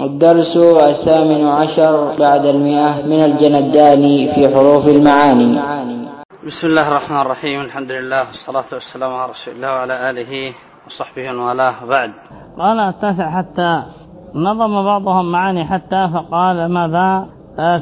الدرس الثامن عشر بعد المئة من الجنداني في حروف المعاني. بسم الله الرحمن الرحيم. الحمد لله والصلاة والسلام على رسول الله وعلى آله وصحبه والاه. بعد. قال التاسع حتى نظم بعضهم معاني حتى فقال ماذا؟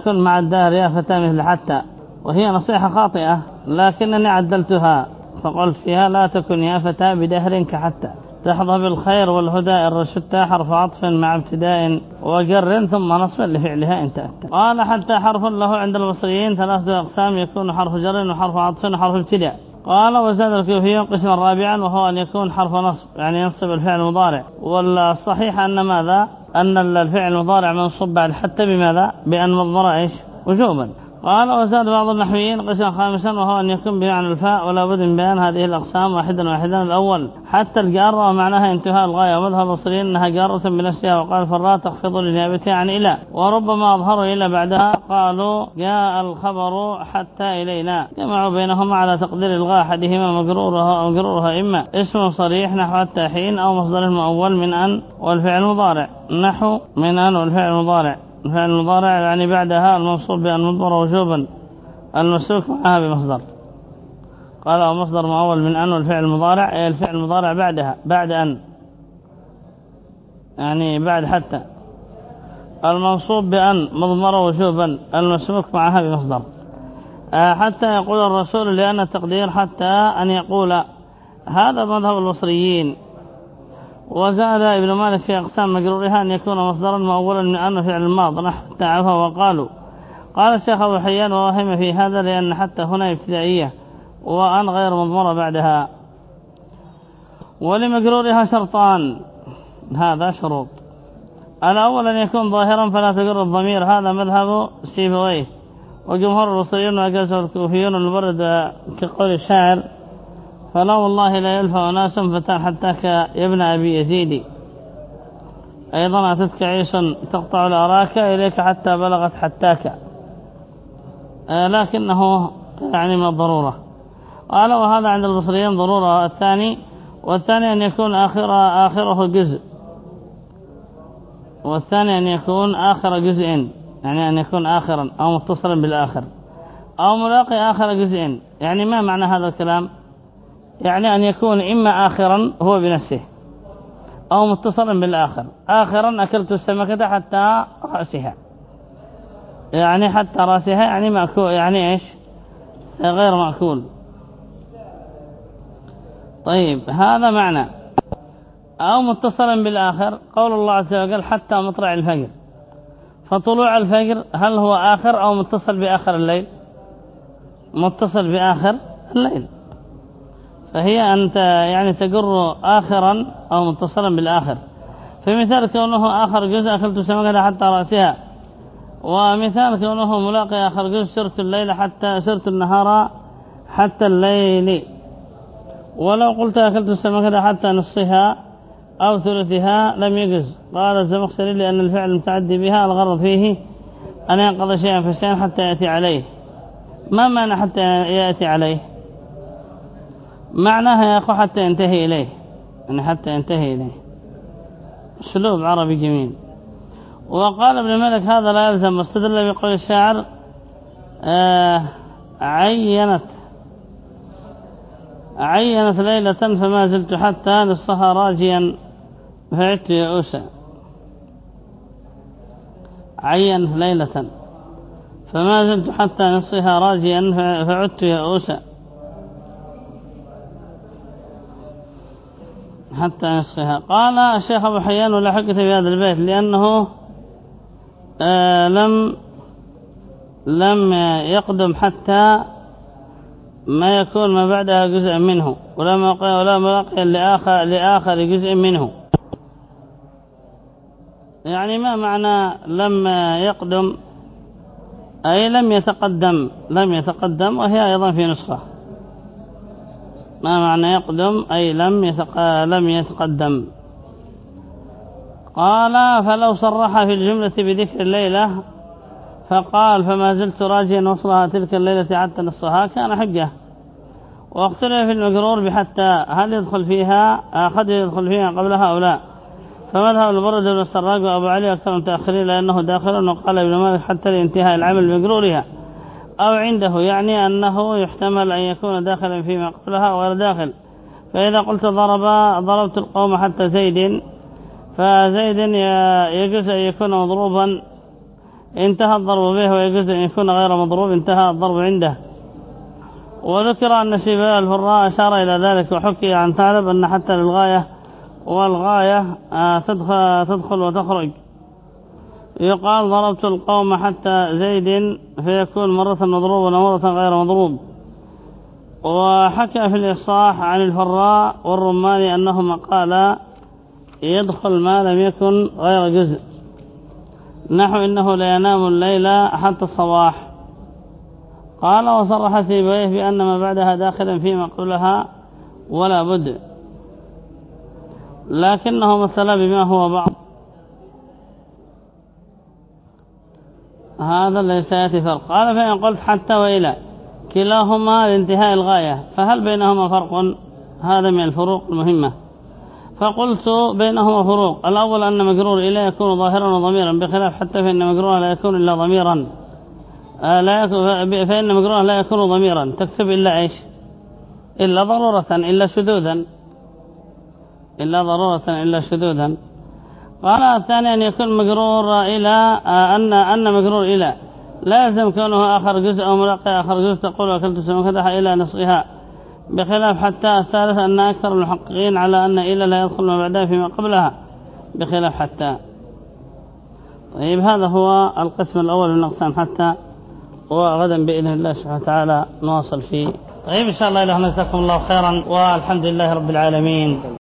كن مع الدهر يا فتى مثل حتى. وهي نصيحة خاطئة لكنني عدلتها. فقلت فيها لا تكن يا فتى بدهر كحتى. تحظى بالخير والهدى الرشدت حرف عطف مع ابتداء وجر ثم نصب لفعلها انت أتى قال حتى حرف له عند المصريين ثلاثة أقسام يكون حرف جر وحرف عطف وحرف ابتداء. قال وزاد الكوفيون قسما رابعا وهو أن يكون حرف نصب يعني ينصب الفعل المضارع والصحيح أن ماذا؟ أن الفعل المضارع منصوب بعد حتى بماذا؟ بأن مضمر إيش؟ وجوبا. قال وزاد بعض النحويين قسما خامسا وهو أن يكون بمعنى الفاء ولا بد من بيان هذه الأقسام واحدا واحدا. الأول حتى الجارة ومعناها انتهاء الغاية. ومذهب المصريين أنها جارة بنفسها وقال فالراء تخفض لنيابتها عن إلى وربما أظهروا إلى بعدها قالوا جاء الخبر حتى إلينا. جمعوا بينهما على تقدير إلغاء أحدهما مجرورها مجرورها إما. اسم صريح نحو حتى حين أو مصدر مؤول من أن والفعل المضارع نحو من أن والفعل المضارع الفعل المضارع يعني بعدها المنصوب بأن مضمر وجوبا المسوك معها بمصدر. قال أو مصدر مؤول من أن والفعل المضارع أي الفعل المضارع بعدها بعد أن يعني بعد حتى. المنصوب بأن مضمر وجوبا المسوك معها بمصدر. حتى يقول الرسول لأن التقدير حتى أن يقول هذا مذهب المصريين. وزاد ابن مالك في أقسام مجرورها أن يكون مصدرا مؤولا من أنه فعل الماض نحو تعفى وقالوا. قال الشيخ أبو حيان ووهم في هذا لأن حتى هنا ابتدائية وأن غير مضمرة بعدها. ولمجرورها شرطان. هذا شروط. الأول أن يكون ظاهرا فلا تجر الضمير هذا مذهب سيبويه. وجمهور البصريون وأجازه الكوفيون المبرد كقول الشاعر فلا والله لا يلفى ناس فتان حتاك يا ابن أبي يزيدي أيضا أتتك عيش تقطع الأراك إليك حتى بلغت حتاك. آه لكنه يعني من الضرورة. قال وهذا عند البصريين ضرورة. الثاني والثاني أن يكون آخر آخره جزء. والثاني أن يكون آخر جزء يعني أن يكون آخرا أو متصلا بالآخر. أو ملاقي آخر جزء. يعني ما معنى هذا الكلام؟ يعني أن يكون إما آخرا هو بنفسه أو متصلا بالآخر. آخرا أكلت السمكة حتى رأسها. يعني حتى رأسها يعني مأكول يعني إيش؟ غير مأكول. طيب هذا معنى. أو متصلا بالآخر قول الله عز وجل حتى مطلع الفجر. فطلوع الفجر هل هو آخر أو متصل بآخر الليل؟ متصل بآخر الليل. فهي أنت يعني تجر آخرا أو متصلا بالآخر. فمثال كونه آخر جزء أكلت سمكة حتى رأسها. ومثال كونه ملاقي آخر جزء سرت الليل حتى سرت النهار حتى الليل. ولو قلت أكلت السمكة حتى نصها أو ثلثها لم يجز. قال الزمخشري لأن الفعل المتعدي بها الغرض فيه أن ينقض شيئا فشيئا حتى يأتي عليه. ما معنى حتى يأتي عليه؟ معناها يا أخو حتى ينتهي إليه. يعني حتى ينتهي إليه. أسلوب عربي جميل. وقال ابن مالك هذا لا يلزم. واستدل بقول الشاعر آه عينت عينت ليلة فما زلت حتى نصها راجيا. فعدت يا أوسى. عينت ليلة فما زلت حتى نصها راجيا. فعدت يا حتى نصفها قال الشيخ أبو حيان ولا حقة في هذا البيت لأنه آه لم لم يقدم حتى ما يكون ما بعدها جزء منه ولا موقع ولا لآخر, لآخر جزء منه. يعني ما معنى لم يقدم؟ أي لم يتقدم لم يتقدم وهي أيضا في نسخة. ما معنى يقدم؟ أي لم يتق... لم يتقدم. قال فلو صرح في الجملة بذكر الليلة فقال فما زلت راجيا وصلها تلك الليلة حتى نصها كان حجة. واختلف في المجرور بحتى هل يدخل فيها؟ قد يدخل فيها قبلها أو لا فمذهب البرد بن السراق وأبو علي أكثر متأخرين لأنه داخل وقال ابن مالك حتى لانتهاء العمل بمقرورها أو عنده يعني أنه يحتمل أن يكون داخلا فيما قبلها وغير داخل. فإذا قلت ضرب ضربت القوم حتى زيد فزيد يجوز أن يكون مضروبا. انتهى الضرب به ويجوز أن يكون غير مضروب انتهى الضرب عنده. وذكر أن سيباء الفراء أشار إلى ذلك وحكي عن ثعلب أن حتى للغاية والغاية آه، تدخل وتخرج. يقال ضربت القوم حتى زيد فيكون مرة مضروب ومرة غير مضروب. وحكى في الإصحاح عن الفراء والرماني أنهما قالا يدخل ما لم يكن غير جزء. نحو إنه لا ينام الليل حتى الصباح. قال وصرح سيبويه بأن ما بعدها داخلا فيما قبلها ولا بد. لكنه مثل بما هو بعض. هذا ليس يأتي فرق. قال فإن قلت حتى وإلى كلاهما لانتهاء الغاية فهل بينهما فرق؟ هذا من الفروق المهمة. فقلت بينهما فروق. الأول أن مجرور إليه يكون ظاهرا وضميرا بخلاف حتى فإن مجرور لا يكون إلا ضميرا. آه، لا يكون فإن مجرور لا يكون ضميرا. تكتب إلا إيش؟ إلا ضرورة إلا شذوذا. إلا ضرورة إلا شذوذا. قال الثاني أن يكون مجرور إلى آه، أن أن مجرور إلى. لا يلزم كونه آخر جزء أو ملقي آخر جزء تقول وكلت سمكدح إلى نصفها. بخلاف حتى الثالث أن أكثر المحققين على أن إلى لا يدخل ما بعدها فيما قبلها. بخلاف حتى. طيب هذا هو القسم الأول من أقسام حتى وغدا بإذن الله سبحانه وتعالى نواصل فيه. طيب إن شاء الله إلى هنا جزاكم الله خيرا والحمد لله رب العالمين.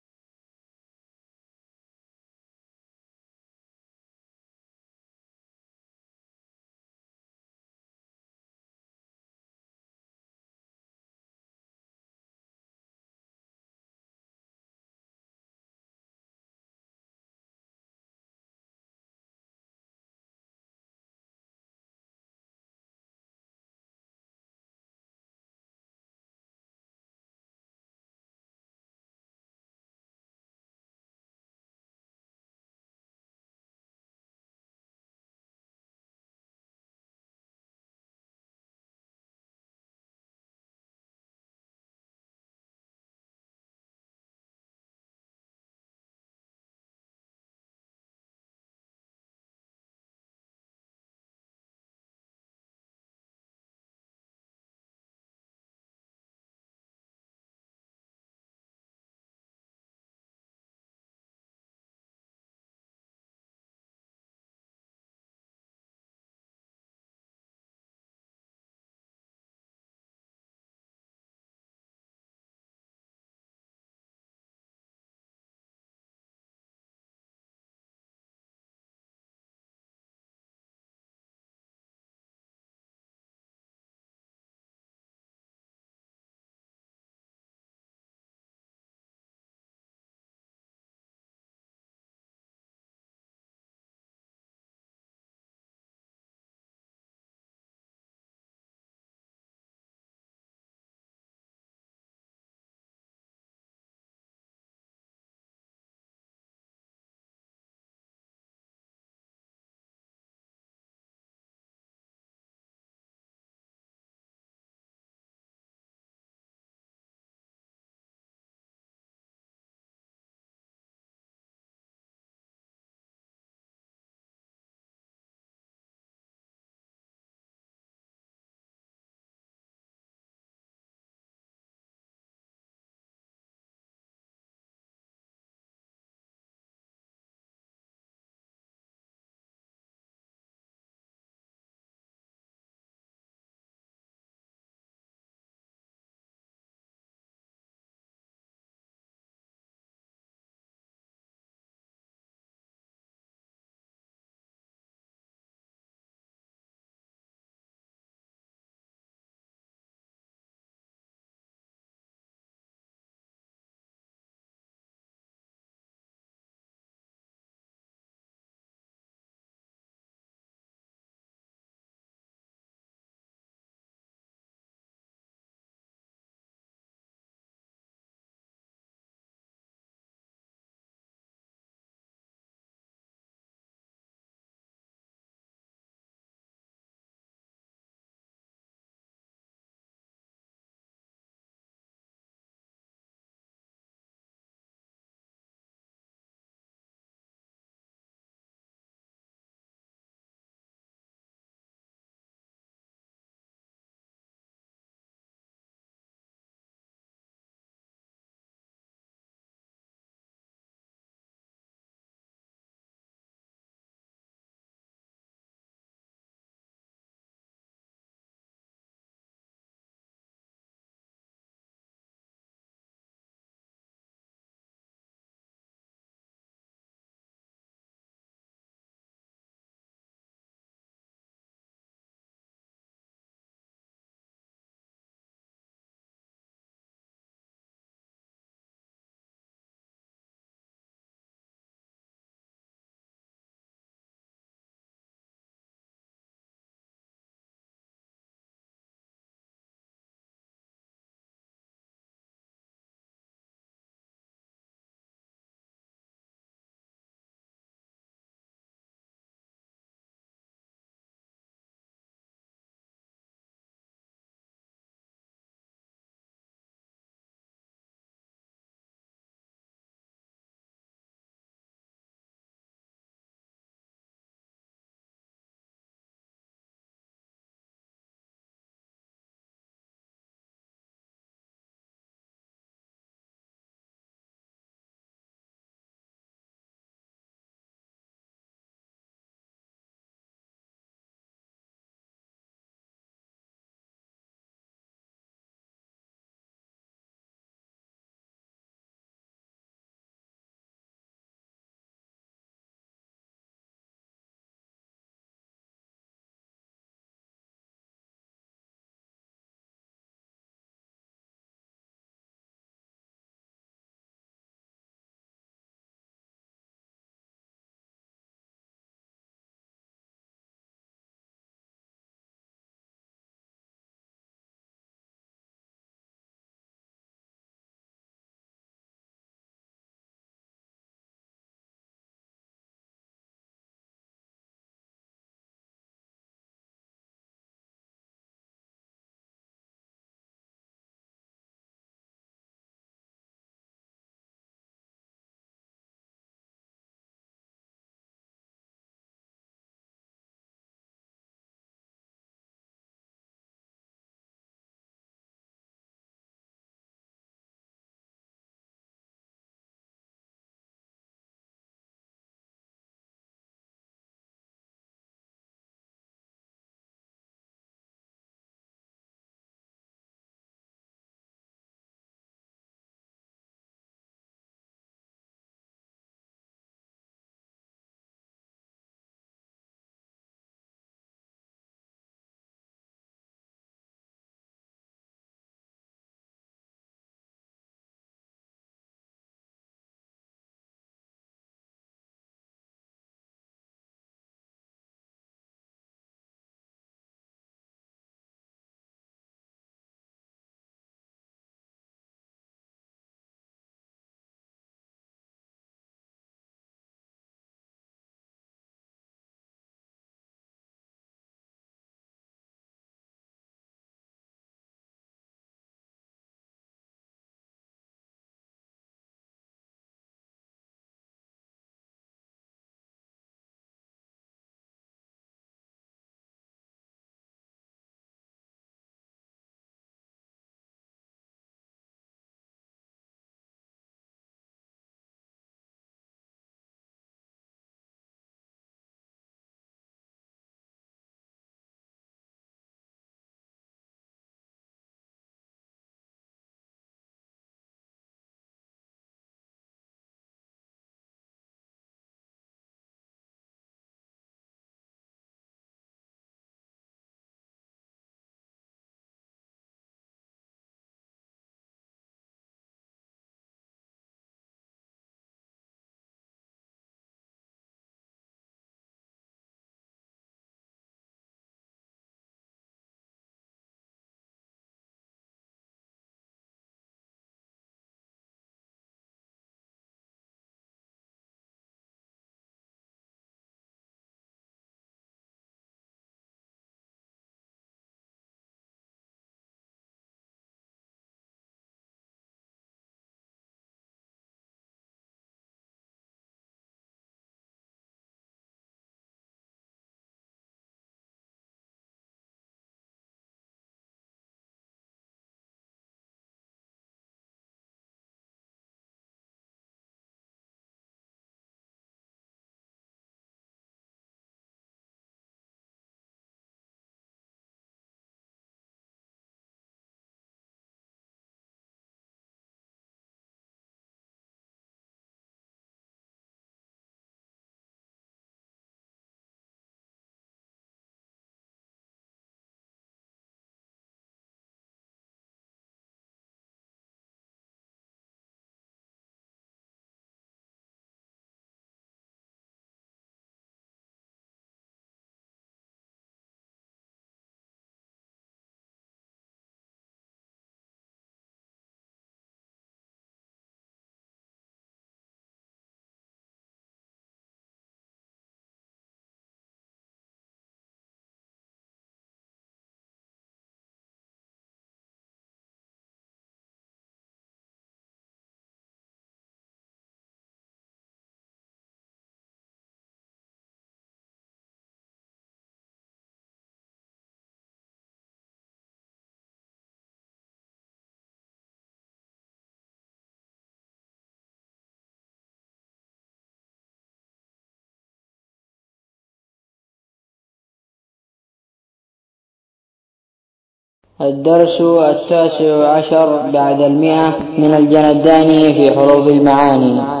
الدرس التاسع عشر بعد المئة من الجنداني في حروف المعاني.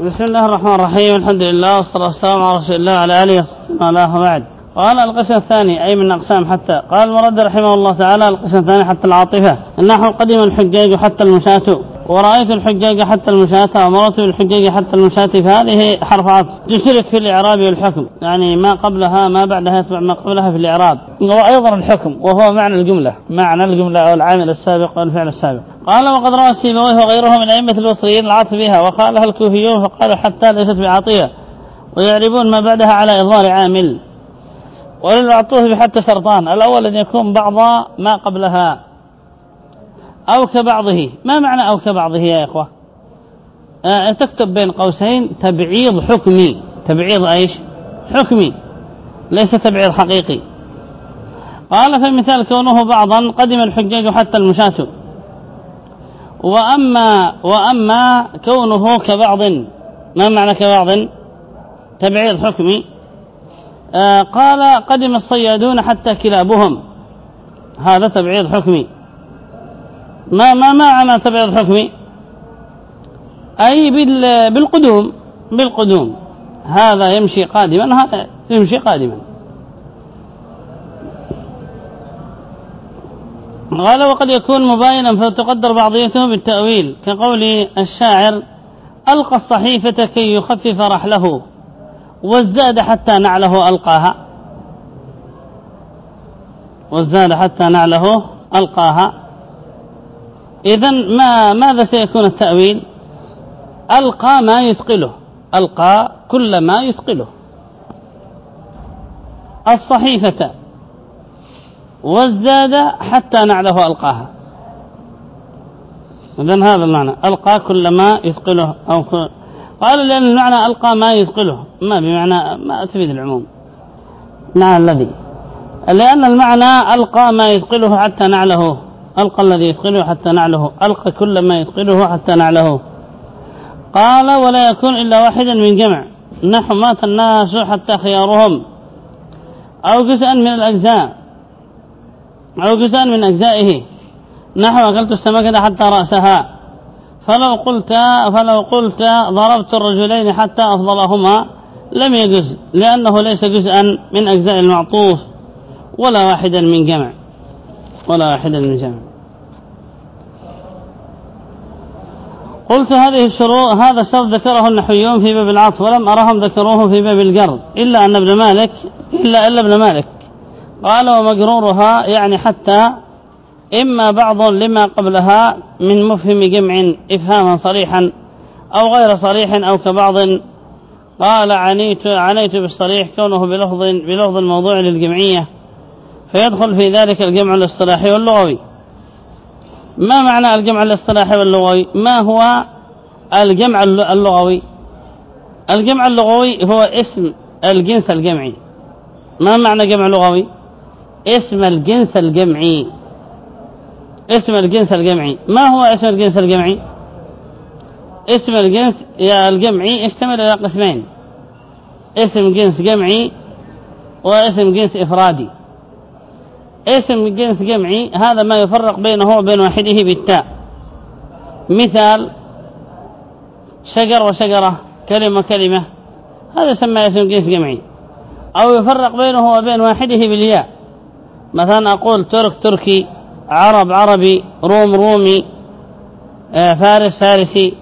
بسم الله الرحمن الرحيم. الحمد لله والصلاة والسلام على رسول الله وعلى آله وصحبه بعد قال القسم الثاني أي من أقسام حتى. قال المرد رحمه الله تعالى القسم الثاني حتى العاطفة. نحو قدم الحجاج حتى المشاة. ورأيت الحجاج حتى المشاة ومرت بالحجاج حتى المشاة فهذه حرف عطف تشترك في الإعراب والحكم. يعني ما قبلها ما بعدها يتبع ما قبلها في الإعراب. وأيضا الحكم وهو معنى الجملة. معنى الجملة أو العامل السابق والفعل السابق. قال وقد روى السيبويه وغيره من أئمة البصريين العطف بها وقالها الكوفيون؟ فقالوا حتى ليست بعاطية ويعربون ما بعدها على إظهار عامل. وللعطوف بحتى شرطان الأول أن يكون بعض ما قبلها. أو كبعضه. ما معنى أو كبعضه يا إخوة؟ آه تكتب بين قوسين تبعيض حكمي. تبعيض أيش؟ حكمي ليس تبعيض حقيقي. قال فمثال كونه بعضا قدم الحجاج حتى المشاة وأما, وأما كونه كبعض ما معنى كبعض؟ تبعيض حكمي. آه قال قدم الصيادون حتى كلابهم. هذا تبعيض حكمي. ما ما معنى تبعيض الحكم أي بالقدوم بالقدوم. هذا يمشي قادما هذا يمشي قادما. قال وقد يكون مباينا فتقدر بعضيته بالتأويل كقول الشاعر ألقى الصحيفة كي يخفف رحله وازداد حتى نعله ألقاها. وازداد حتى نعله ألقاها. إذا ما ماذا سيكون التأويل؟ ألقى ما يثقله. ألقى كل ما يثقله. الصحيفة. والزاد حتى نعله ألقاها. إذن هذا المعنى. ألقى كل ما يثقله أو كل قال لأن المعنى ألقى ما يثقله. ما بمعنى ما تفيد العموم. معنى الذي. لأن المعنى ألقى ما يثقله حتى نعله. ألقى الذي يثقله حتى نعله. ألقى كل ما يثقله حتى نعله. قال ولا يكون إلا واحدا من جمع. نحو مات الناس حتى خيارهم. أو جزءا من الأجزاء. أو جزءا من أجزائه. نحو أكلت السمكة حتى رأسها. فلو قلت فلو قلت ضربت الرجلين حتى أفضلهما لم يجز. لأنه ليس جزءا من أجزاء المعطوف ولا واحدا من جمع. ولا واحدا من جمع قلت هذه الشروط هذا الشرط ذكره النحويون في باب العطف ولم أرهم ذكروه في باب القرض إلا أن ابن مالك إلا إلا ابن مالك. قال ومجرورها يعني حتى إما بعض لما قبلها من مفهم جمع إفهاما صريحا أو غير صريح أو كبعض. قال عنيت عنيت بالصريح كونه بلفظ بلفظ الموضوع للجمعية. فيدخل في ذلك الجمع الاصطلاحي واللغوي. ما معنى الجمع الاصطلاحي واللغوي؟ ما هو الجمع اللغوي؟ الجمع اللغوي هو اسم الجنس الجمعي. ما معنى جمع لغوي؟ اسم الجنس الجمعي. اسم الجنس الجمعي. ما هو اسم الجنس الجمعي؟ اسم الجنس يا الجمعي يشتمل على قسمين. اسم جنس جمعي واسم جنس إفرادي. اسم جنس جمعي هذا ما يفرق بينه وبين واحدة بالتاء. مثال شجر وشجرة كلمة كلمة هذا يسمى اسم جنس جمعي. أو يفرق بينه وبين واحدة بالياء. مثلا أقول ترك تركي عرب عربي روم رومي آه، فارس فارسي.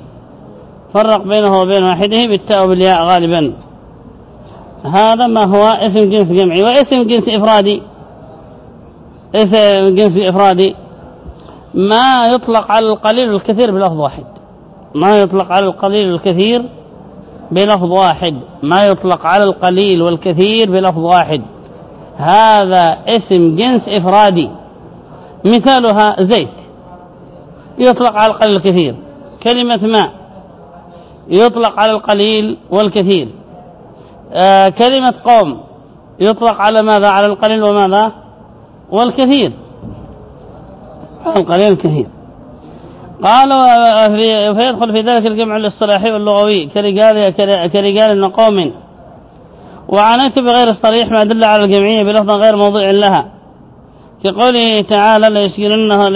فرق بينه وبين واحدة بالتاء وبالياء غالبا. هذا ما هو اسم جنس جمعي. واسم جنس إفرادي. اسم جنس إفرادي. ما يطلق على القليل والكثير بلفظ واحد. ما يطلق على القليل والكثير بلفظ واحد. ما يطلق على القليل والكثير بلفظ واحد. هذا اسم جنس إفرادي. مثالها زيت. يطلق على القليل والكثير. كلمة ماء يطلق على القليل والكثير. آه كلمة قوم. يطلق على ماذا؟ على القليل وماذا؟ والكثير. القليل الكثير قال فيدخل في ذلك الجمع الاصطلاحي واللغوي كرجال كرجال وقوم. وعنيت بغير الصريح ما دل على الجمعية بلفظ غير موضوع لها. كقوله تعالى ليشغلنه,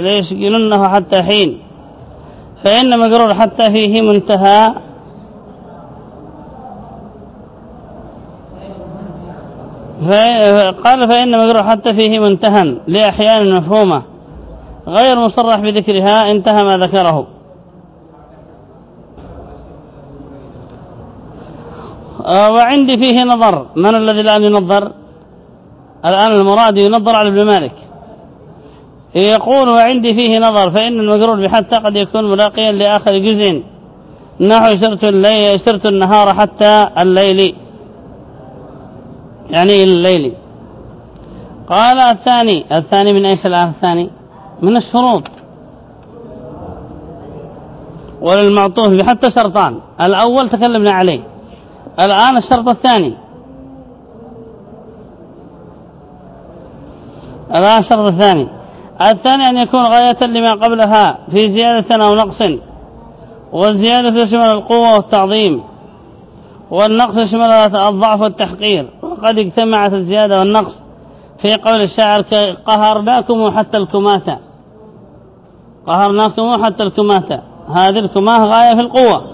ليشغلنه حتى حين. فإن مجرور حتى فيه منتهى قال فإن مجروح حتى فيه منتهى لأحيان مفهومة غير مصرح بذكرها انتهى ما ذكره. آه، وعندي فيه نظر. من الذي الآن ينظر؟ الآن المراد ينظر على ابن مالك. يقول وعندي فيه نظر فإن المجرور بحتى قد يكون ملاقيا لآخر جزء. نحو سرت, الليل سرت النهار حتى الليل. يعني الليل. قال الثاني الثاني من إيش الآن الثاني؟ من الشروط. وللمعطوف بحتى شرطان. الأول تكلمنا عليه. الآن الشرط الثاني. الآن الشرط الثاني. الثاني أن يكون غاية لما قبلها في زيادة أو نقص. والزيادة تشمل القوة والتعظيم. والنقص يشمل الضعف والتحقير. وقد اجتمعت الزيادة والنقص في قول الشاعر قهرناكم حتى الكماتة قهرناكم حتى الكماتة هذه الكماة غاية في القوة.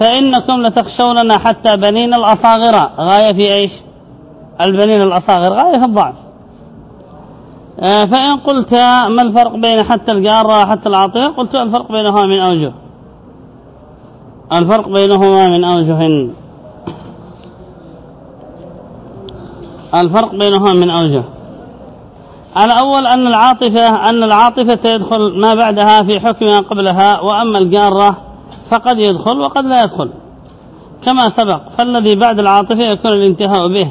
فإنكم لتخشوننا حتى بنين الأصاغر. غاية في إيش؟ البنين الأصاغر. غاية في الضعف. آه، فإن قلت ما الفرق بين حتى الجارة وحتى العاطفة؟ قلت الفرق بينهما من أوجه. الفرق بينهما من أوجه الفرق بينهما من أوجه الأول أن العاطفة أن العاطفة يدخل ما بعدها في حكم ما قبلها وأما الجارة فقد يدخل وقد لا يدخل. كما سبق فالذي بعد العاطفة يكون الانتهاء به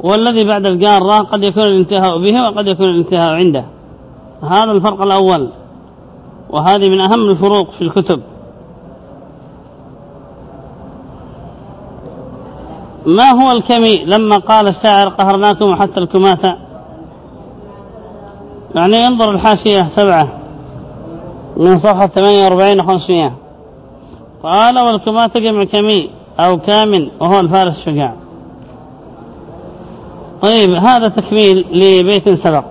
والذي بعد الجارة قد يكون الانتهاء به وقد يكون الانتهاء عنده. هذا الفرق الأول. وهذه من أهم الفروق في الكتب. ما هو الكمي لما قال الشاعر قهرناكم حتى الكماثة؟ يعني انظر الحاشية سبعة. من صفحة 48 500 قال والكماثة جمع كمي أو كامن وهو الفارس الشجاع طيب هذا تكميل لبيت سبق.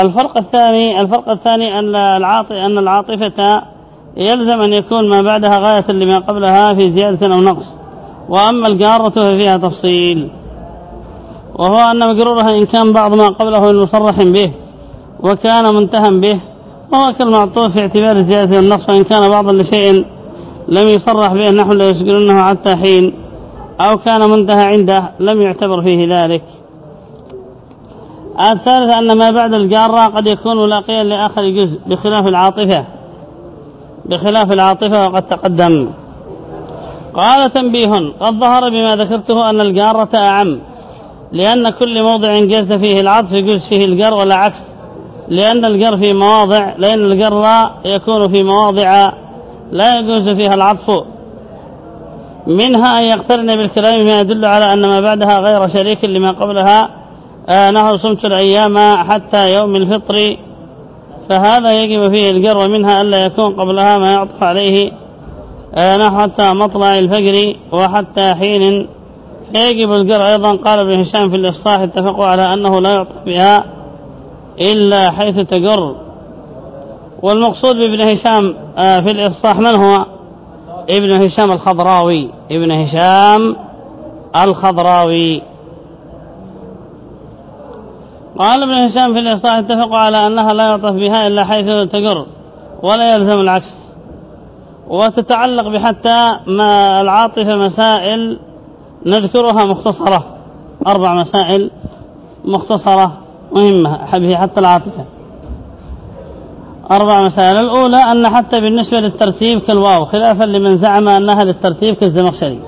الفرق الثاني الفرق الثاني أن العاطفة أن العاطفة يلزم أن يكون ما بعدها غاية لما قبلها في زيادة أو نقص. وأما الجارة ففيها تفصيل. وهو أن مجرورها إن كان بعض ما قبله المصرح به وكان منتهى به وهو كالمعطوف في اعتبار زيادة النقص وإن كان بعضا لشيء لم يصرح به نحن لا يشكرونه حتى حين أو كان منتهى عنده لم يعتبر فيه ذلك. الثالث أن ما بعد الجارة قد يكون ملاقيا لآخر جزء بخلاف العاطفة بخلاف العاطفة وقد تقدم. قال تنبيه قد ظهر بما ذكرته أن الجارة أعم لأن كل موضع جاز فيه العطف يجوز فيه الجر ولا عكس لأن الجر في مواضع لأن الجر يكون في مواضع لا يجوز فيها العطف. منها أن يقترن بالكلام ما يدل على أن ما بعدها غير شريك لما قبلها آه نهر صمت الأيام حتى يوم الفطر. فهذا يجب فيه الجر ومنها ألا يكون قبلها ما يعطف عليه. نحو حتى مطلع الفجر وحتى حين فيجب الجر أيضا قال ابن هشام في الإفصاح اتفقوا على أنه لا يعطف بها إلا حيث تجر. والمقصود بابن هشام آه في الإفصاح من هو؟ ابن هشام الخضراوي. ابن هشام الخضراوي. قال ابن هشام في الإصلاح اتفقوا على أنها لا يعطف بها إلا حيث تجر ولا يلزم العكس. وتتعلق بحتى ما العاطفة مسائل نذكرها مختصرة أربع مسائل مختصرة مهمة حبه حتى العاطفة. أربع مسائل الأولى أن حتى بالنسبة للترتيب كالواو خلافا لمن زعم أنها للترتيب كالزمخشري.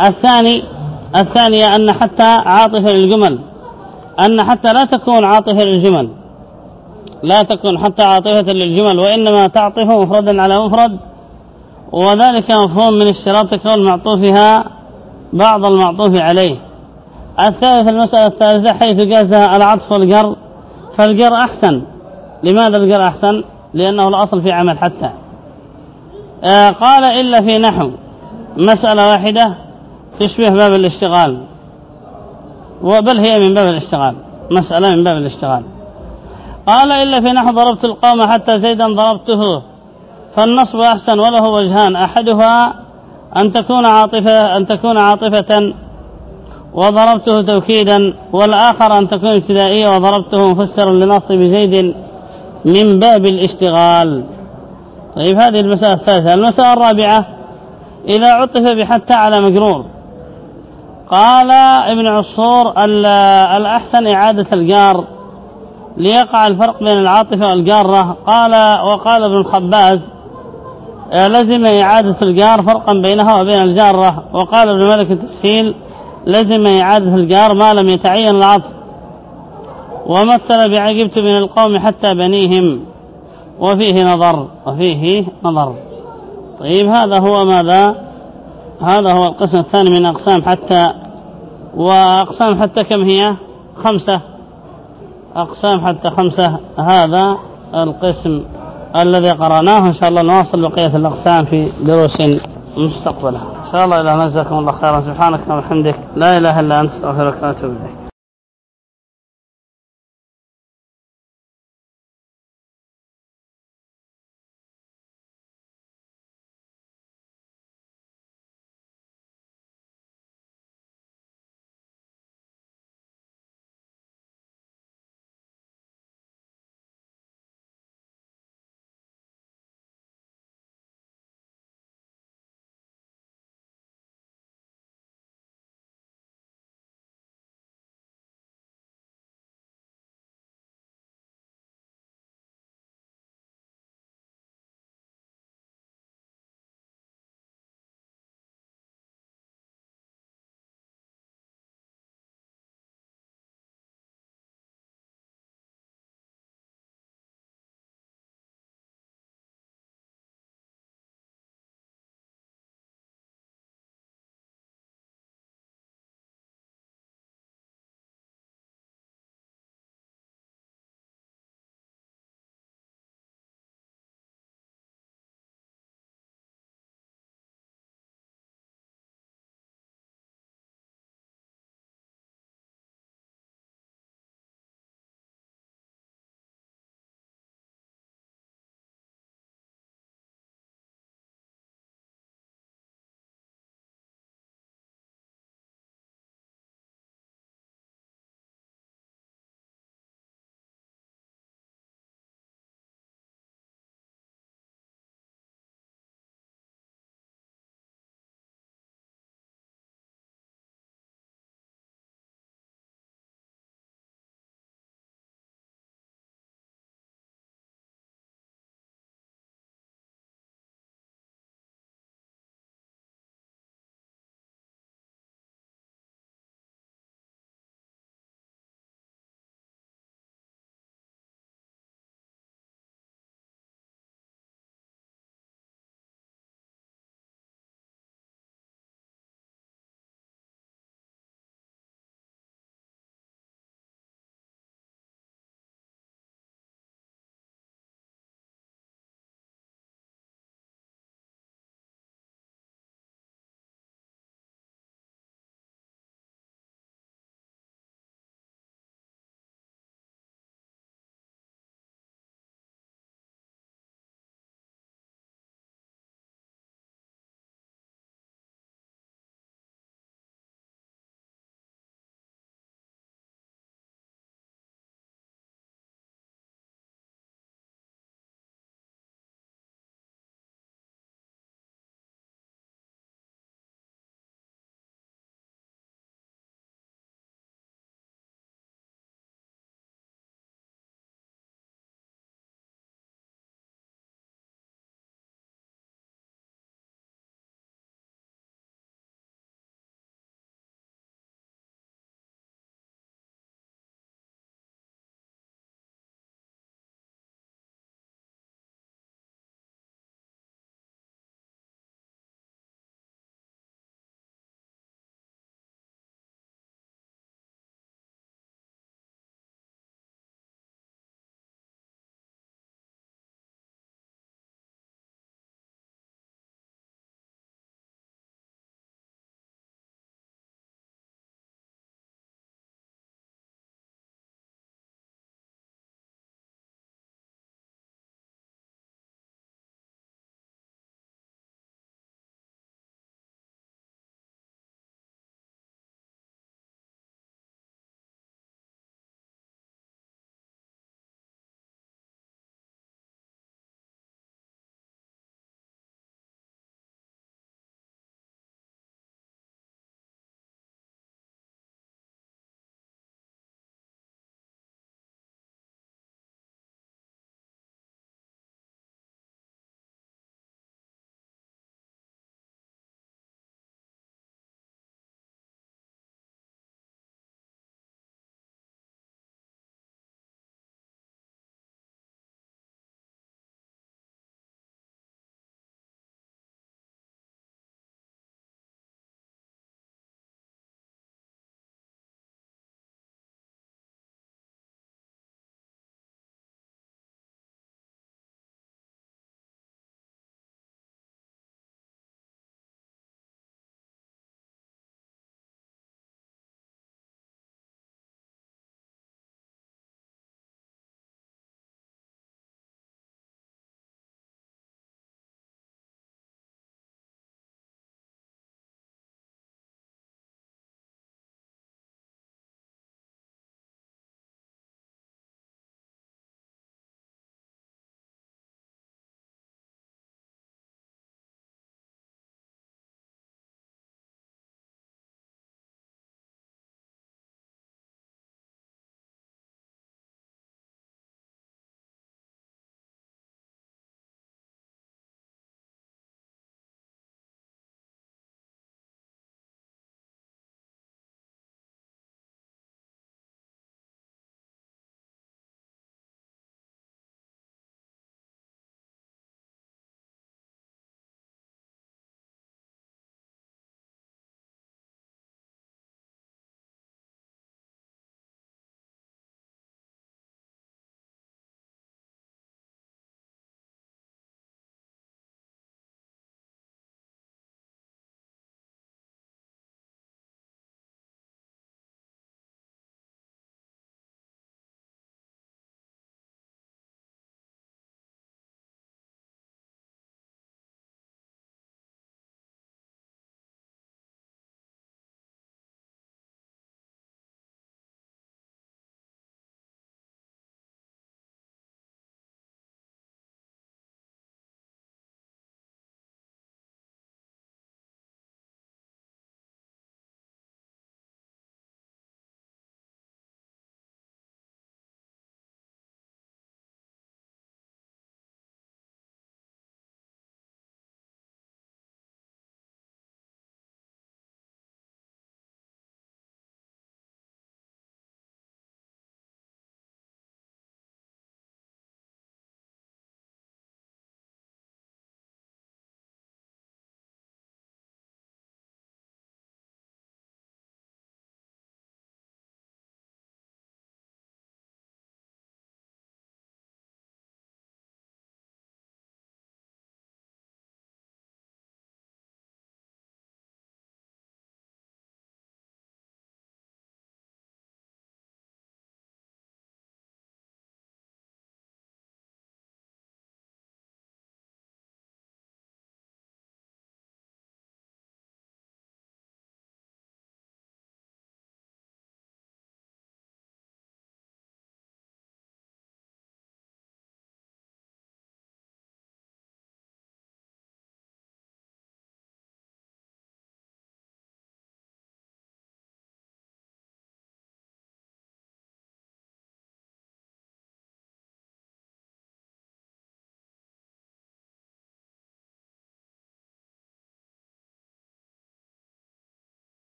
الثاني الثانية أن حتى عاطفة للجمل أن حتى لا تكون عاطفة للجمل لا تكون حتى عاطفة للجمل وإنما تعطف مفردا على مفرد وذلك مفهوم من اشتراط كون معطوفها بعض المعطوف عليه. الثالث المسألة الثالثة حيث جازها العطف والجر فالجر أحسن. لماذا الجر أحسن؟ لأنه الأصل في عمل حتى. آه قال إلا في نحو. مسألة واحدة تشبه باب الاشتغال. وبل هي من باب الاشتغال. مسألة من باب الاشتغال. قال إلا في نحو ضربت القوم حتى زيدا ضربته. فالنصب أحسن وله وجهان. أحدها أن تكون عاطفة أن تكون عاطفة وضربته توكيدا والآخر أن تكون ابتدائية وضربته مفسرا لنصب زيد من باب الاشتغال. طيب هذه المسألة الثالثة. المسألة الرابعة إذا عطف بحتى على مجرور. قال ابن عصور الأحسن إعادة الجار ليقع الفرق بين العاطفة والجارة. قال وقال ابن الخباز لزم إعادة الجار فرقا بينها وبين الجارة. وقال ابن ملك التسهيل لزم إعادة الجار ما لم يتعين العطف. ومثل بعجبت من القوم حتى بنيهم. وفيه نظر وفيه نظر. طيب هذا هو ماذا؟ هذا هو القسم الثاني من أقسام حتى وأقسام حتى كم هي؟ خمسة. أقسام حتى خمسة. هذا القسم الذي قرأناه إن شاء الله نواصل بقية الأقسام في دروس مستقبلة إن شاء الله إلى نجزاكم الله خيرا. سبحانك وبحمدك. لا إله إلا أنت أستغفرك وأتوب إليك.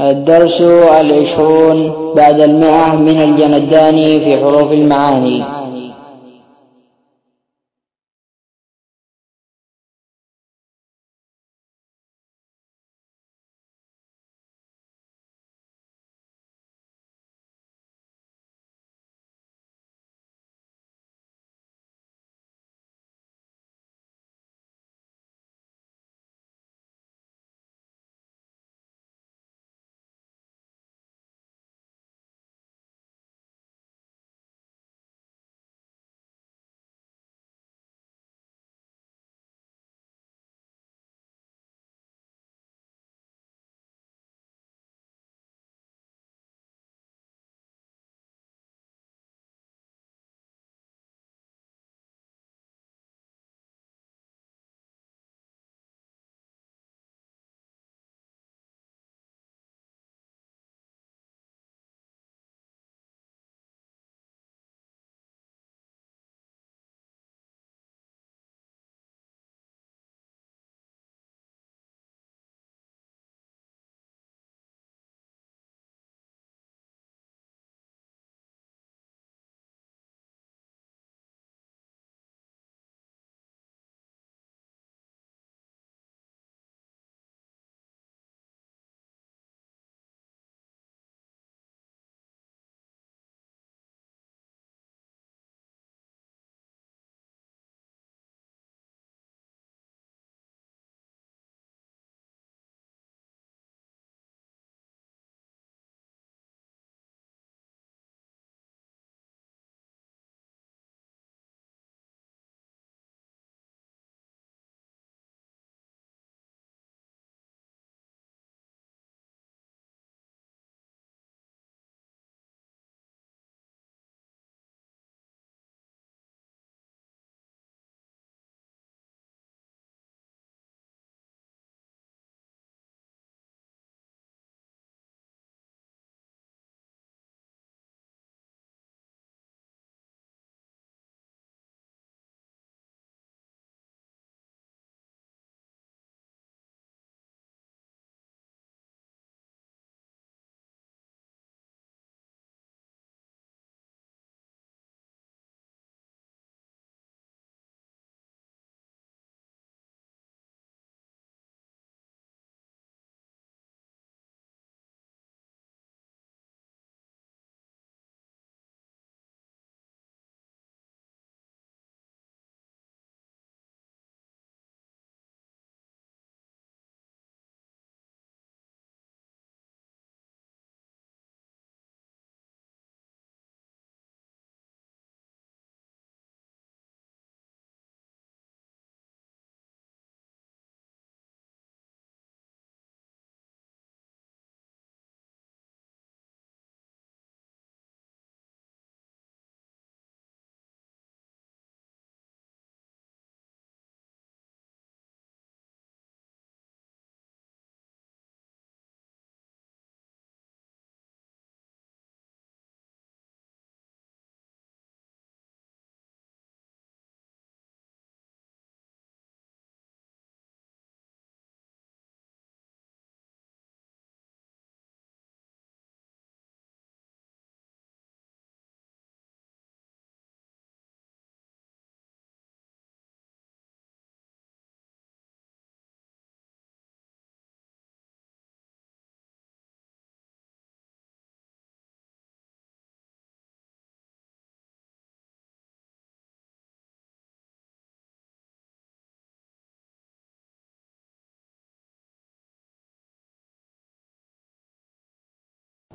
الدرس العشرون بعد المئة من الجنداني في حروف المعاني.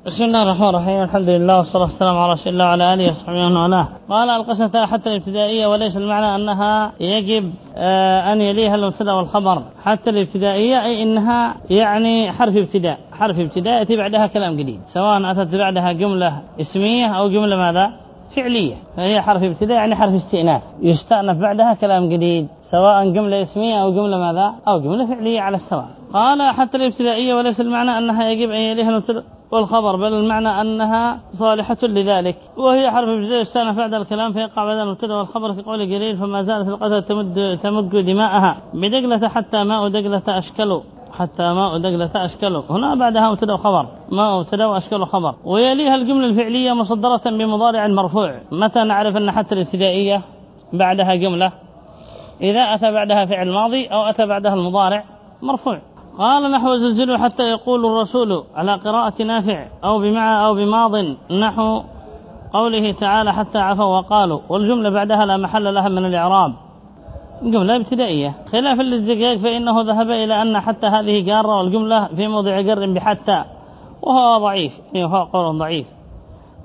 بسم الله الرحمن الرحيم. الحمد لله والصلاة والسلام على رسول الله وعلى آله وصحبه ومن والاه قال القسمة حتى الابتدائية وليس المعنى أنها يجب آه أن يليها المبتدأ والخبر. حتى الابتدائية أي إنها يعني حرف ابتداء. حرف ابتداء يأتي بعدها كلام جديد. سواء أتت بعدها جملة اسمية أو جملة ماذا؟ فعلية. فهي حرف ابتداء يعني حرف استئناف. يستأنف بعدها كلام جديد سواء جملة اسمية أو جملة ماذا؟ أو جملة فعلية على السواء. قال حتى الإبتدائية وليس المعنى أنها يجب أن يليها المبتدأ والخبر بل المعنى أنها صالحة لذلك. وهي حرف ابتداء يستأنف بعد الكلام فيقع بعد المبتدأ والخبر في قول جرير فما زالت القتل تمد تمج دماءها. بدقلة حتى ماء دقلة أشكل. حتى ماء دجلة أشكله هنا بعدها مبتدأ وخبر. ماء مبتدأ وأشكله خبر ويليها الجملة الفعلية مصدرة بمضارع مرفوع. متى نعرف أن حتى الإبتدائية بعدها جملة؟ إذا أتى بعدها فعل ماضي أو أتى بعدها المضارع مرفوع. قال نحو زلزلوا حتى يقول الرسول على قراءة نافع أو بمع أو بماض نحو قوله تعالى حتى عفوا وقالوا والجملة بعدها لا محل لها من الإعراب. جملة ابتدائية. خلاف للزجاج فإنه ذهب إلى أن حتى هذه جارة والجملة في موضع جر بحتى وهو ضعيف. وهو قول ضعيف.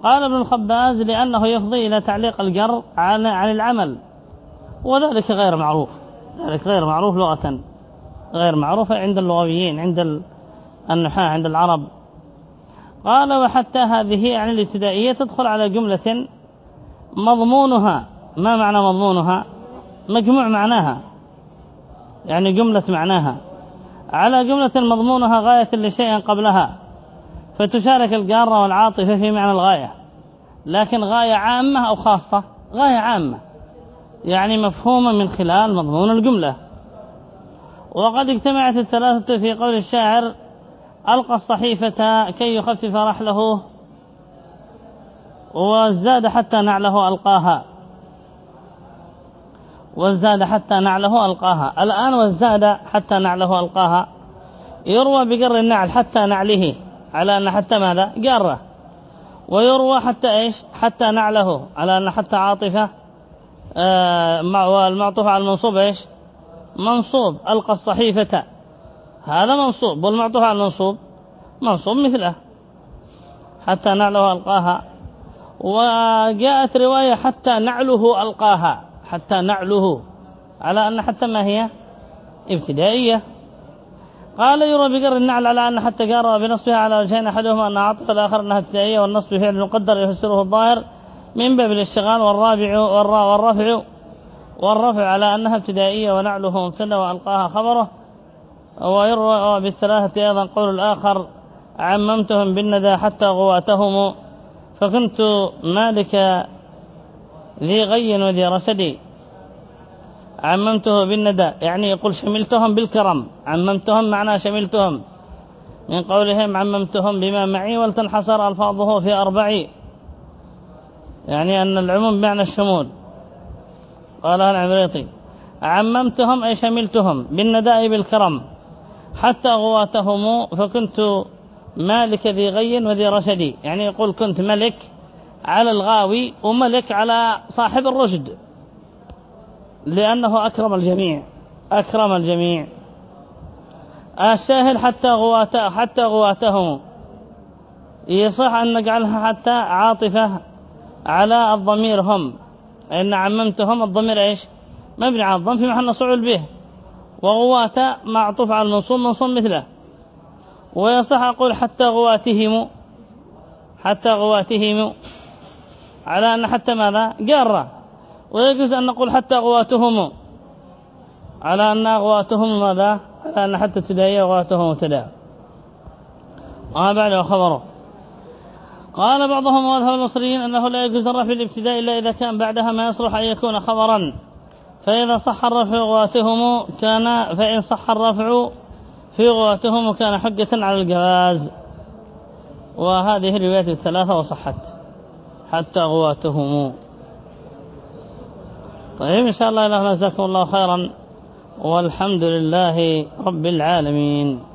قال ابن الخباز لأنه يفضي إلى تعليق الجر عن, عن العمل وذلك غير معروف. ذلك غير معروف لغة. غير معروفة عند اللغويين عند النحاة عند العرب. قال وحتى هذه يعني الابتدائية تدخل على جملة مضمونها. ما معنى مضمونها؟ مجموع معناها يعني جملة معناها. على جملة مضمونها غاية لشيء قبلها فتشارك الجارة والعاطفة في معنى الغاية. لكن غاية عامة أو خاصة؟ غاية عامة. يعني مفهومة من خلال مضمون الجملة. وقد اجتمعت الثلاثة في قول الشاعر ألقى الصحيفة كي يخفف رحله وازداد حتى نعله ألقاها. وازداد حتى نعله ألقاها. الآن وازداد حتى نعله ألقاها. يروى بقر النعل حتى نعله. على أن حتى ماذا؟ قارة. ويروى حتى إيش؟ حتى نعله. على أن حتى عاطفة آه والمعطوف على المنصوب إيش؟ منصوب ألقى الصحيفة. هذا منصوب والمعطوف على المنصوب. منصوب مثله. حتى نعله ألقاها. وجاءت رواية حتى نعله ألقاها. حتى نعله. على أن حتى ما هي؟ ابتدائية. قال يروى بقر النعل على أن حتى قارئ بنصبها على وجهين أحدهما أنها عطف الآخر أنها ابتدائية والنصب فعل مقدر يفسره الظاهر من باب الاشتغال والرابع والرفع والرفع على أنها ابتدائية ونعله مبتدأ وألقاها خبره. ويروى بالثلاثة أيضا قول الآخر عممتهم بالندى حتى غواتهم. فكنت مالك ذي غي وذي رشدي عممته بالندى يعني يقول شملتهم بالكرم. عممتهم معناه شملتهم. من قولهم عممتهم بما معي ولتنحصر ألفاظه في أربع يعني أن العموم بمعنى الشمول. قالها العمريطي عممتهم أي شملتهم بالنداء بالكرم حتى غواتهم فكنت مالك ذي غي وذي رشدي يعني يقول كنت ملك على الغاوي وملك على صاحب الرشد لأنه أكرم الجميع أكرم الجميع. الشاهد حتى غواته حتى غواتهم يصح أن نجعلها حتى عاطفة على الضمير هم. إن عممتهم الضمير إيش؟ مبني على الضم في محل صعول به. وغواة معطوف على المنصوب منصوب مثله. ويصح أقول حتى غواتهم حتى غواتهم على أن حتى ماذا؟ جارة. ويجوز أن نقول حتى غواتهم على أن غواتهم ماذا؟ على أن حتى ابتدائية غواتهم ابتداء وما بعد خبره. قال بعضهم وذهب المصريين أنه لا يجوز الرفع الابتداء إلا إذا كان بعدها ما يصلح أن يكون خبرا. فإذا صح الرفع غواتهم كان فإن صح الرفع في غواتهم كان حجة على الجواز. وهذه الروايات الثلاثة وصحت حتى غواتهم طيب إن شاء الله إله جزاكم الله خيرا والحمد لله رب العالمين.